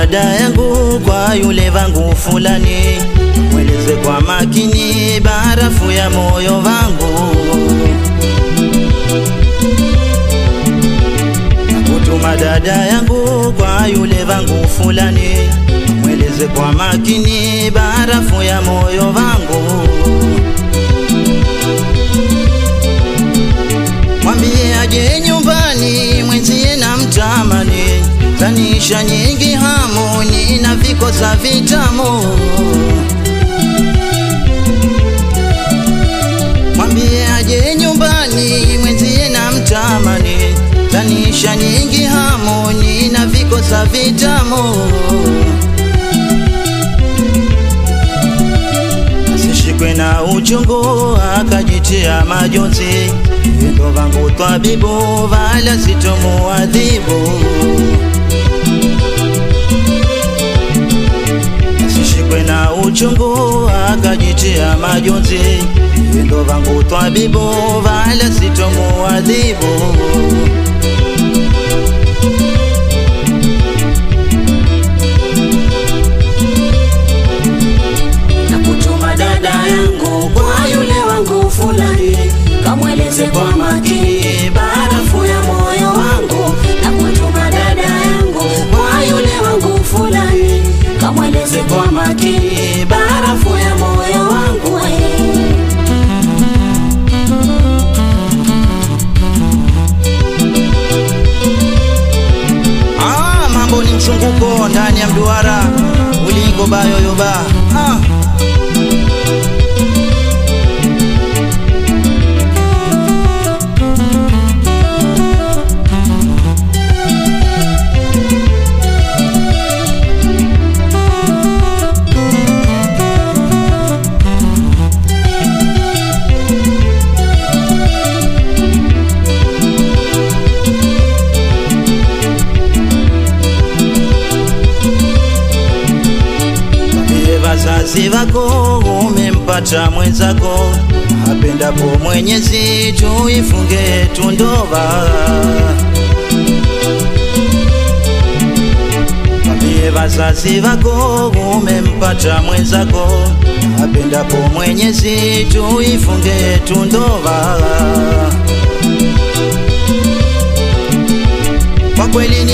Dada yangu kwa yule vangu fulani, mweleze kwa makini barafu ya moyo vangu, Kutuma dada yangu kwa yule vangu fulani, mweleze kwa makini barafu ya moyo wangu. Tanisha nyingi hamu, nina vikosa vitamu. Mwambie aje nyumbani, mwenzie na mtamani, tanisha nyingi hamu, nina vikosa vitamu. Asishikwe na uchungu akajitia majonzi, ndo vangu twabibu vala sitomuadhibu. Asishikwe na uchungu akajitia majonzi, ndo vangu twabibu vala sitomuadhibu. Kamweleze kwa makini barafu ya moyo wangu. Ah, mambo ni mchunguko ndani ya mduara uligobayoyoba ah. Wako umempata mwenzako, apendapo Mwenyezi tuifunge tundoa. Mwambie wazazi wako umempata mwenzako, apendapo Mwenyezi tuifunge tundoa. Kwa kweli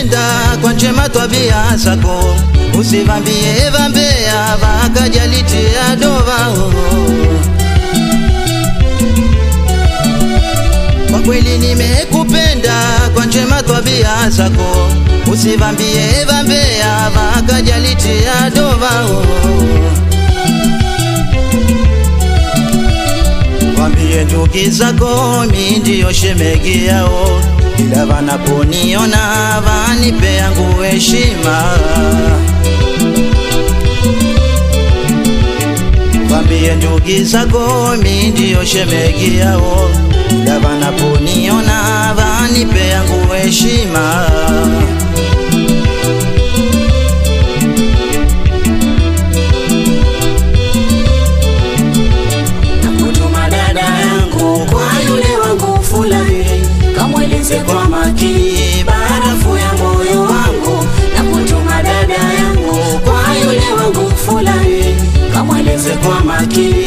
nimekupenda kwa njema twabia zako, usivambie vambea vakajalitia doa. Kwa kweli nimekupenda kwa njema twabia zako, usivambie vambea vakajalitia doa. Wambie ndugu zako mi ndiyo shemegi yao, ila vanaponiona vanipe yangu heshima. Wambie ndugi zako mi ndiyo shemegi yao, ila vanaponiona vanipe heshima. Kamweleze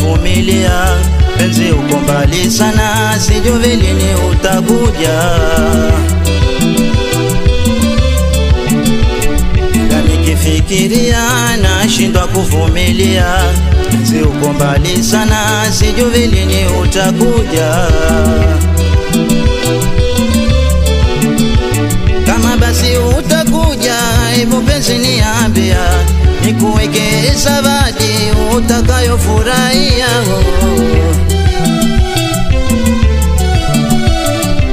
kuvumilia penzi uko mbali sana, sijui lini utakuja. Kila nikifikiria nashindwa kuvumilia, penzi uko mbali sana, sijui lini utakuja. Kama basi utakuja, hebu penzi niambia nikuweke zawadi utakayofurahia.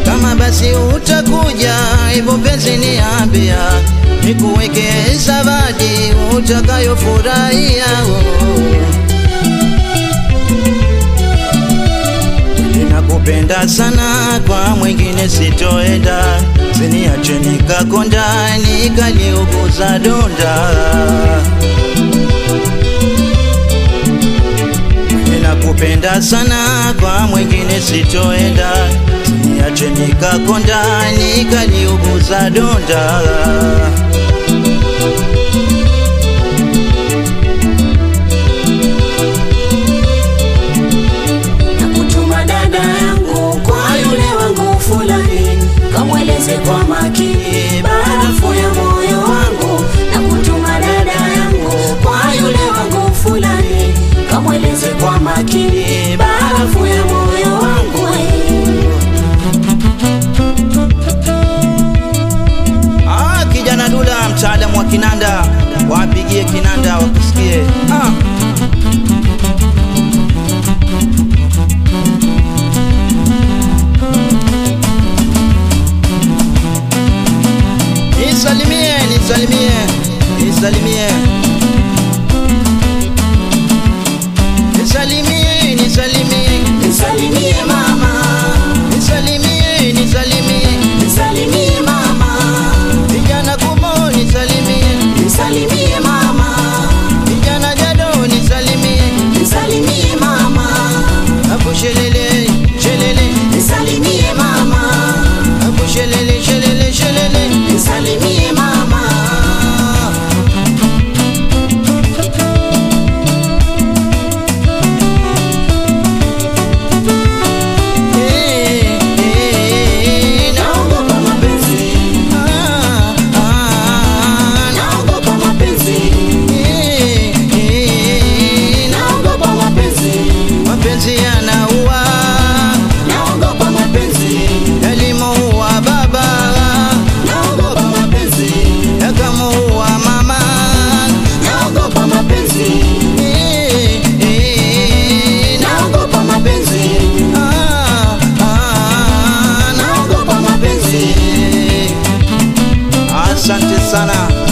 Kama basi utakuja hivyo penzi niambia nikuweke zawadi utakayofurahia. Ninakupenda sana kwa mwingine sitoenda siniache nikakonda nikaliuguza donda. Ninakupenda sana kwa mwingine sitoenda. Siniache nikakonda nikaliuguza donda kwa makini barafu ya moyo wangu. Ah, kijana Dula, mtaalamu wa kinanda, wapigie kinanda wakusikie. Ah. Nisalimie, nisalimie, nisalimie sana.